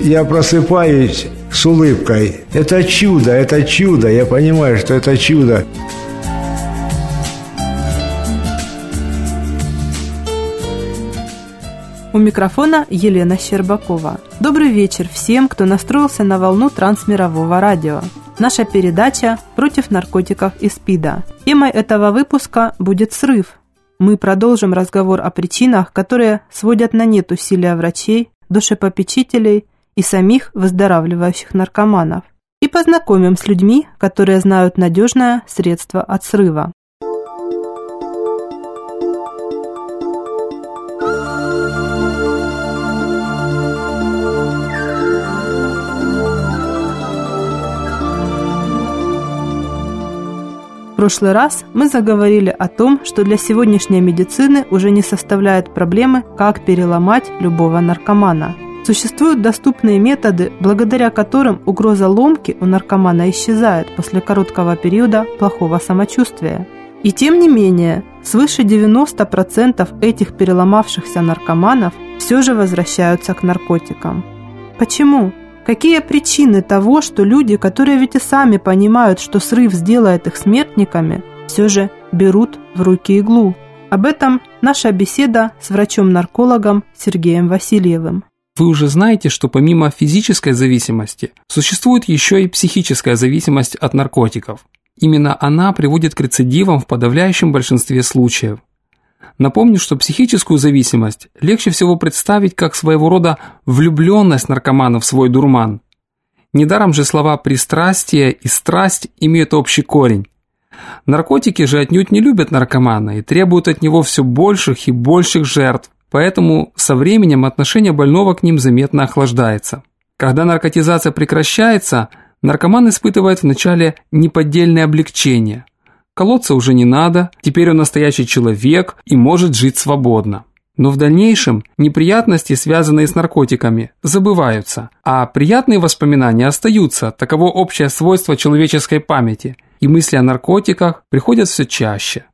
Я просыпаюсь с улыбкой. Это чудо, это чудо. Я понимаю, что это чудо. У микрофона Елена Щербакова. Добрый вечер всем, кто настроился на волну трансмирового радио. Наша передача «Против наркотиков и СПИДа». Темой этого выпуска будет срыв. Мы продолжим разговор о причинах, которые сводят на нет усилия врачей, душепопечителей и самих выздоравливающих наркоманов. И познакомим с людьми, которые знают надежное средство от срыва. прошлый раз мы заговорили о том, что для сегодняшней медицины уже не составляет проблемы, как переломать любого наркомана. Существуют доступные методы, благодаря которым угроза ломки у наркомана исчезает после короткого периода плохого самочувствия. И тем не менее, свыше 90% этих переломавшихся наркоманов все же возвращаются к наркотикам. Почему? Какие причины того, что люди, которые ведь и сами понимают, что срыв сделает их смертниками, все же берут в руки иглу? Об этом наша беседа с врачом-наркологом Сергеем Васильевым. Вы уже знаете, что помимо физической зависимости существует еще и психическая зависимость от наркотиков. Именно она приводит к рецидивам в подавляющем большинстве случаев. Напомню, что психическую зависимость легче всего представить как своего рода влюбленность наркомана в свой дурман. Недаром же слова «пристрастие» и «страсть» имеют общий корень. Наркотики же отнюдь не любят наркомана и требуют от него все больших и больших жертв, поэтому со временем отношение больного к ним заметно охлаждается. Когда наркотизация прекращается, наркоман испытывает вначале неподдельное облегчение – Колоться уже не надо, теперь он настоящий человек и может жить свободно. Но в дальнейшем неприятности, связанные с наркотиками, забываются, а приятные воспоминания остаются, таково общее свойство человеческой памяти, и мысли о наркотиках приходят все чаще.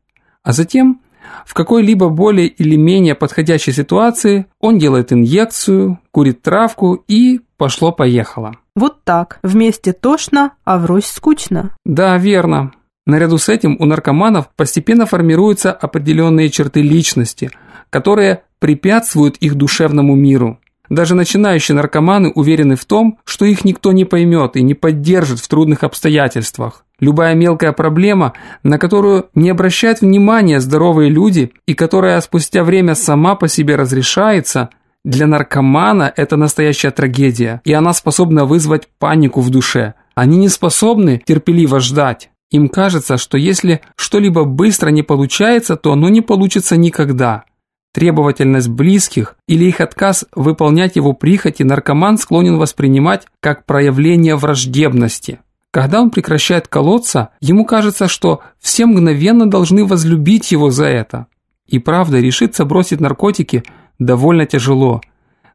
А затем, в какой-либо более или менее подходящей ситуации, он делает инъекцию, курит травку и пошло-поехало. Вот так, вместе тошно, а врозь скучно. Да, верно. Наряду с этим у наркоманов постепенно формируются определенные черты личности, которые препятствуют их душевному миру. Даже начинающие наркоманы уверены в том, что их никто не поймет и не поддержит в трудных обстоятельствах. Любая мелкая проблема, на которую не обращают внимания здоровые люди и которая спустя время сама по себе разрешается, для наркомана это настоящая трагедия, и она способна вызвать панику в душе. Они не способны терпеливо ждать. Им кажется, что если что-либо быстро не получается, то оно не получится никогда. Требовательность близких или их отказ выполнять его прихоти наркоман склонен воспринимать как проявление враждебности. Когда он прекращает колоться, ему кажется, что все мгновенно должны возлюбить его за это. И правда, решиться бросить наркотики довольно тяжело.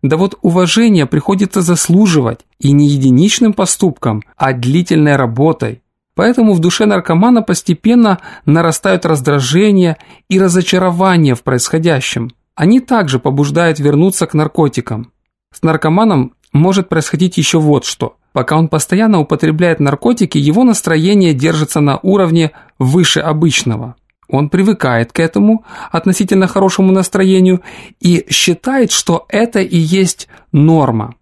Да вот уважение приходится заслуживать и не единичным поступком, а длительной работой. Поэтому в душе наркомана постепенно нарастают раздражение и разочарование в происходящем. Они также побуждают вернуться к наркотикам. С наркоманом может происходить еще вот что. Пока он постоянно употребляет наркотики, его настроение держится на уровне выше обычного. Он привыкает к этому относительно хорошему настроению и считает, что это и есть норма.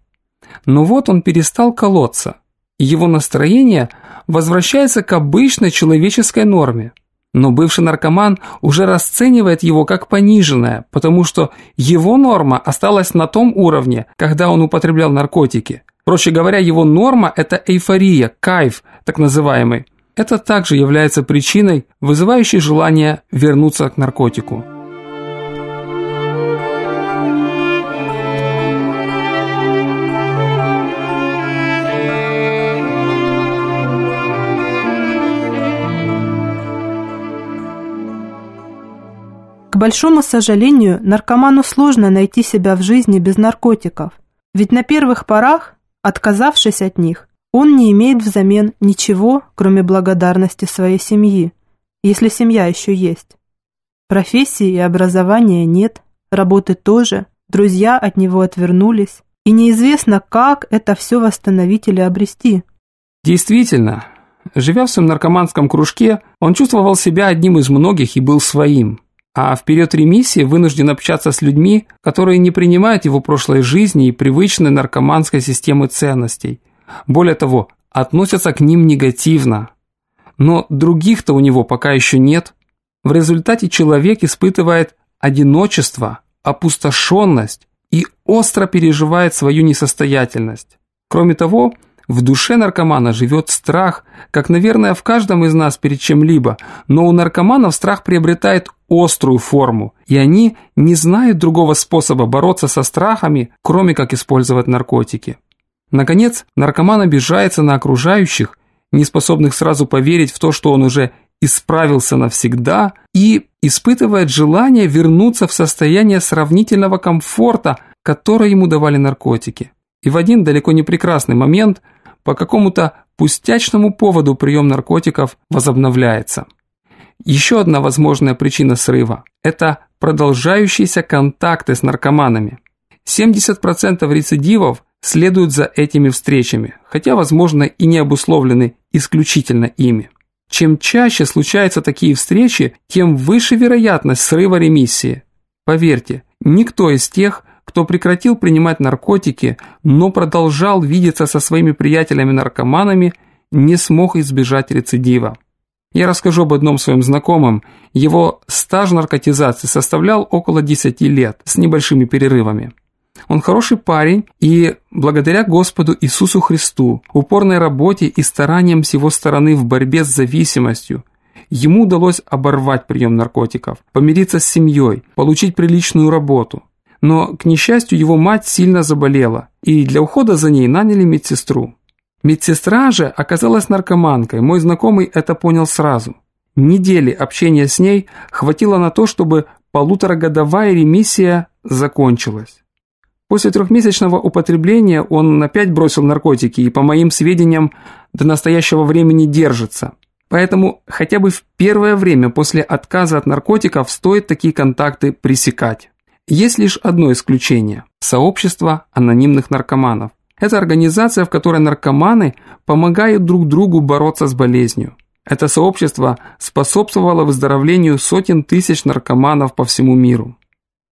Но вот он перестал колоться, его настроение возвращается к обычной человеческой норме. Но бывший наркоман уже расценивает его как пониженное, потому что его норма осталась на том уровне, когда он употреблял наркотики. Проще говоря, его норма – это эйфория, кайф, так называемый. Это также является причиной, вызывающей желание вернуться к наркотику. Большому сожалению, наркоману сложно найти себя в жизни без наркотиков. Ведь на первых порах, отказавшись от них, он не имеет взамен ничего, кроме благодарности своей семьи, если семья еще есть. Профессии и образования нет, работы тоже, друзья от него отвернулись, и неизвестно, как это все восстановить или обрести. Действительно, живя в своем наркоманском кружке, он чувствовал себя одним из многих и был своим – а в период ремиссии вынужден общаться с людьми, которые не принимают его прошлой жизни и привычной наркоманской системы ценностей. Более того, относятся к ним негативно. Но других-то у него пока еще нет. В результате человек испытывает одиночество, опустошенность и остро переживает свою несостоятельность. Кроме того, в душе наркомана живет страх, как, наверное, в каждом из нас перед чем-либо, но у наркоманов страх приобретает острую форму, и они не знают другого способа бороться со страхами, кроме как использовать наркотики. Наконец, наркоман обижается на окружающих, не способных сразу поверить в то, что он уже исправился навсегда, и испытывает желание вернуться в состояние сравнительного комфорта, которое ему давали наркотики. И в один далеко не прекрасный момент – по какому-то пустячному поводу прием наркотиков возобновляется. Еще одна возможная причина срыва – это продолжающиеся контакты с наркоманами. 70% рецидивов следуют за этими встречами, хотя, возможно, и не обусловлены исключительно ими. Чем чаще случаются такие встречи, тем выше вероятность срыва ремиссии. Поверьте, никто из тех, кто прекратил принимать наркотики, но продолжал видеться со своими приятелями-наркоманами, не смог избежать рецидива. Я расскажу об одном своем знакомом. Его стаж наркотизации составлял около 10 лет, с небольшими перерывами. Он хороший парень и, благодаря Господу Иисусу Христу, упорной работе и стараниям с его стороны в борьбе с зависимостью, ему удалось оборвать прием наркотиков, помириться с семьей, получить приличную работу. Но, к несчастью, его мать сильно заболела, и для ухода за ней наняли медсестру. Медсестра же оказалась наркоманкой, мой знакомый это понял сразу. Недели общения с ней хватило на то, чтобы полуторагодовая ремиссия закончилась. После трехмесячного употребления он опять бросил наркотики и, по моим сведениям, до настоящего времени держится. Поэтому хотя бы в первое время после отказа от наркотиков стоит такие контакты пресекать. Есть лишь одно исключение – сообщество анонимных наркоманов. Это организация, в которой наркоманы помогают друг другу бороться с болезнью. Это сообщество способствовало выздоровлению сотен тысяч наркоманов по всему миру.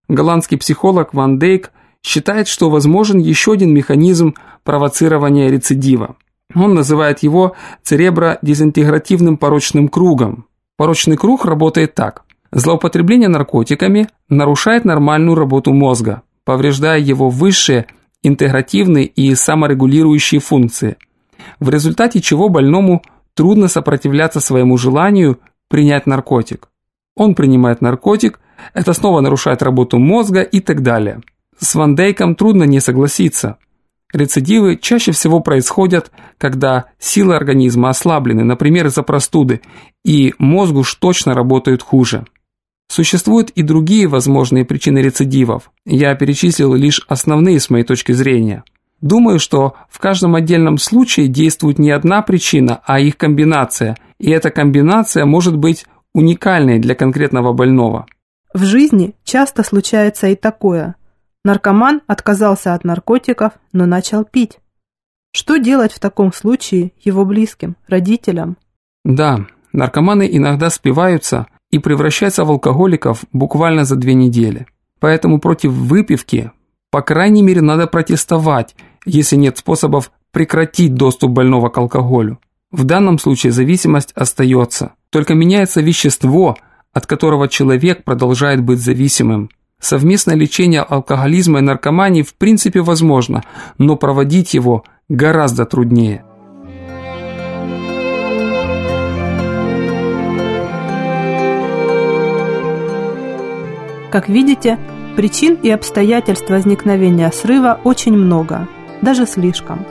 Голландский психолог Ван Дейк считает, что возможен еще один механизм провоцирования рецидива. Он называет его церебродезинтегративным порочным кругом. Порочный круг работает так. Злоупотребление наркотиками нарушает нормальную работу мозга, повреждая его высшие интегративные и саморегулирующие функции, в результате чего больному трудно сопротивляться своему желанию принять наркотик. Он принимает наркотик, это снова нарушает работу мозга и так далее. С Ван трудно не согласиться. Рецидивы чаще всего происходят, когда силы организма ослаблены, например, из-за простуды, и мозг уж точно работает хуже. Существуют и другие возможные причины рецидивов. Я перечислил лишь основные с моей точки зрения. Думаю, что в каждом отдельном случае действует не одна причина, а их комбинация, и эта комбинация может быть уникальной для конкретного больного. В жизни часто случается и такое. Наркоман отказался от наркотиков, но начал пить. Что делать в таком случае его близким, родителям? Да, наркоманы иногда спиваются, и превращается в алкоголиков буквально за две недели. Поэтому против выпивки, по крайней мере, надо протестовать, если нет способов прекратить доступ больного к алкоголю. В данном случае зависимость остается, только меняется вещество, от которого человек продолжает быть зависимым. Совместное лечение алкоголизма и наркомании в принципе возможно, но проводить его гораздо труднее. Как видите, причин и обстоятельств возникновения срыва очень много, даже слишком.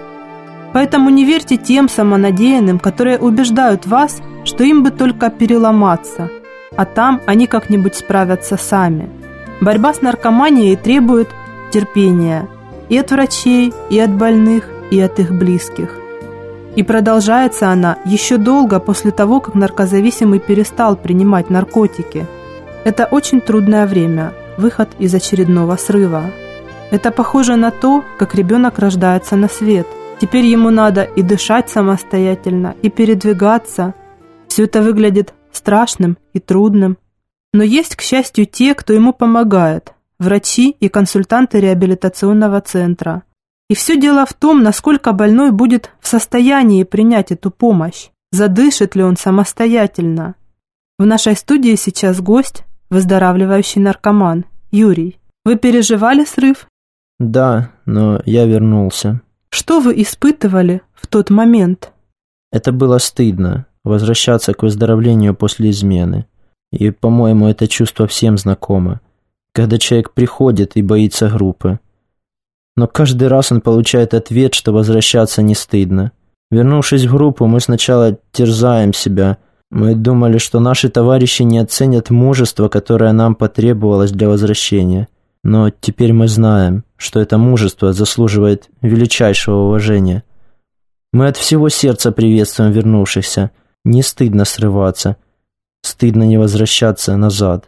Поэтому не верьте тем самонадеянным, которые убеждают вас, что им бы только переломаться, а там они как-нибудь справятся сами. Борьба с наркоманией требует терпения и от врачей, и от больных, и от их близких. И продолжается она еще долго после того, как наркозависимый перестал принимать наркотики – это очень трудное время, выход из очередного срыва. Это похоже на то, как ребенок рождается на свет. Теперь ему надо и дышать самостоятельно, и передвигаться. Все это выглядит страшным и трудным. Но есть, к счастью, те, кто ему помогает. Врачи и консультанты реабилитационного центра. И все дело в том, насколько больной будет в состоянии принять эту помощь. Задышит ли он самостоятельно. В нашей студии сейчас гость, выздоравливающий наркоман, Юрий. Вы переживали срыв? Да, но я вернулся. Что вы испытывали в тот момент? Это было стыдно, возвращаться к выздоровлению после измены. И, по-моему, это чувство всем знакомо. Когда человек приходит и боится группы. Но каждый раз он получает ответ, что возвращаться не стыдно. Вернувшись в группу, мы сначала терзаем себя, мы думали, что наши товарищи не оценят мужество, которое нам потребовалось для возвращения. Но теперь мы знаем, что это мужество заслуживает величайшего уважения. Мы от всего сердца приветствуем вернувшихся. Не стыдно срываться. Стыдно не возвращаться назад.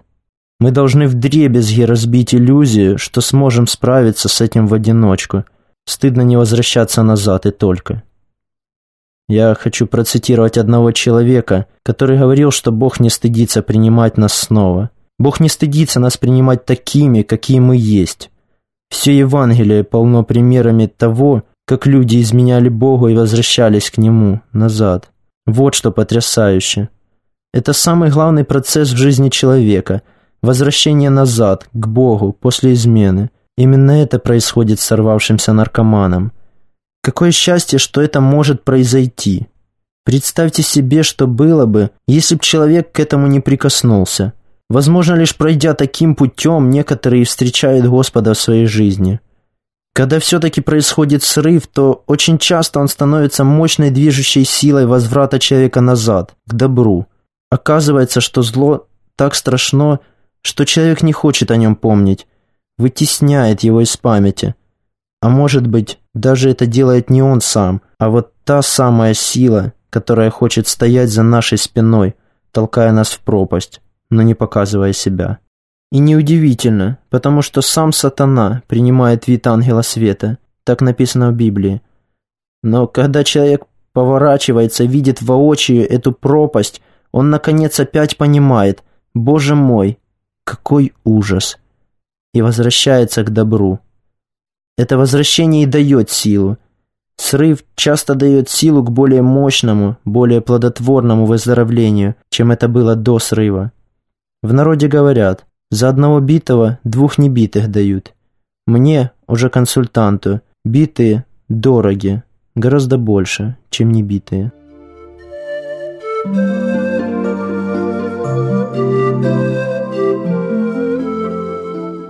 Мы должны вдребезги разбить иллюзию, что сможем справиться с этим в одиночку. Стыдно не возвращаться назад и только. Я хочу процитировать одного человека, который говорил, что Бог не стыдится принимать нас снова. Бог не стыдится нас принимать такими, какие мы есть. Все Евангелие полно примерами того, как люди изменяли Богу и возвращались к Нему назад. Вот что потрясающе. Это самый главный процесс в жизни человека – возвращение назад, к Богу, после измены. Именно это происходит с сорвавшимся наркоманом. Какое счастье, что это может произойти. Представьте себе, что было бы, если бы человек к этому не прикоснулся. Возможно, лишь пройдя таким путем, некоторые встречают Господа в своей жизни. Когда все-таки происходит срыв, то очень часто он становится мощной движущей силой возврата человека назад, к добру. Оказывается, что зло так страшно, что человек не хочет о нем помнить, вытесняет его из памяти – а может быть, даже это делает не он сам, а вот та самая сила, которая хочет стоять за нашей спиной, толкая нас в пропасть, но не показывая себя. И неудивительно, потому что сам сатана принимает вид ангела света, так написано в Библии. Но когда человек поворачивается, видит воочию эту пропасть, он наконец опять понимает, «Боже мой, какой ужас!» и возвращается к добру. Это возвращение и дает силу. Срыв часто дает силу к более мощному, более плодотворному выздоровлению, чем это было до срыва. В народе говорят, за одного битого двух небитых дают. Мне, уже консультанту, битые дороги, гораздо больше, чем небитые. Thank you.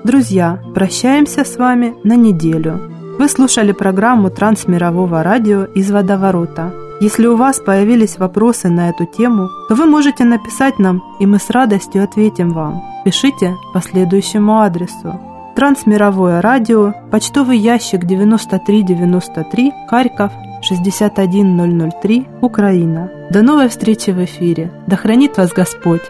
Друзья, прощаемся с вами на неделю. Вы слушали программу Трансмирового радио из водоворота. Если у вас появились вопросы на эту тему, то вы можете написать нам, и мы с радостью ответим вам. Пишите по следующему адресу. Трансмировое радио, почтовый ящик 9393, Харьков, 61003, Украина. До новой встречи в эфире. Да хранит вас Господь!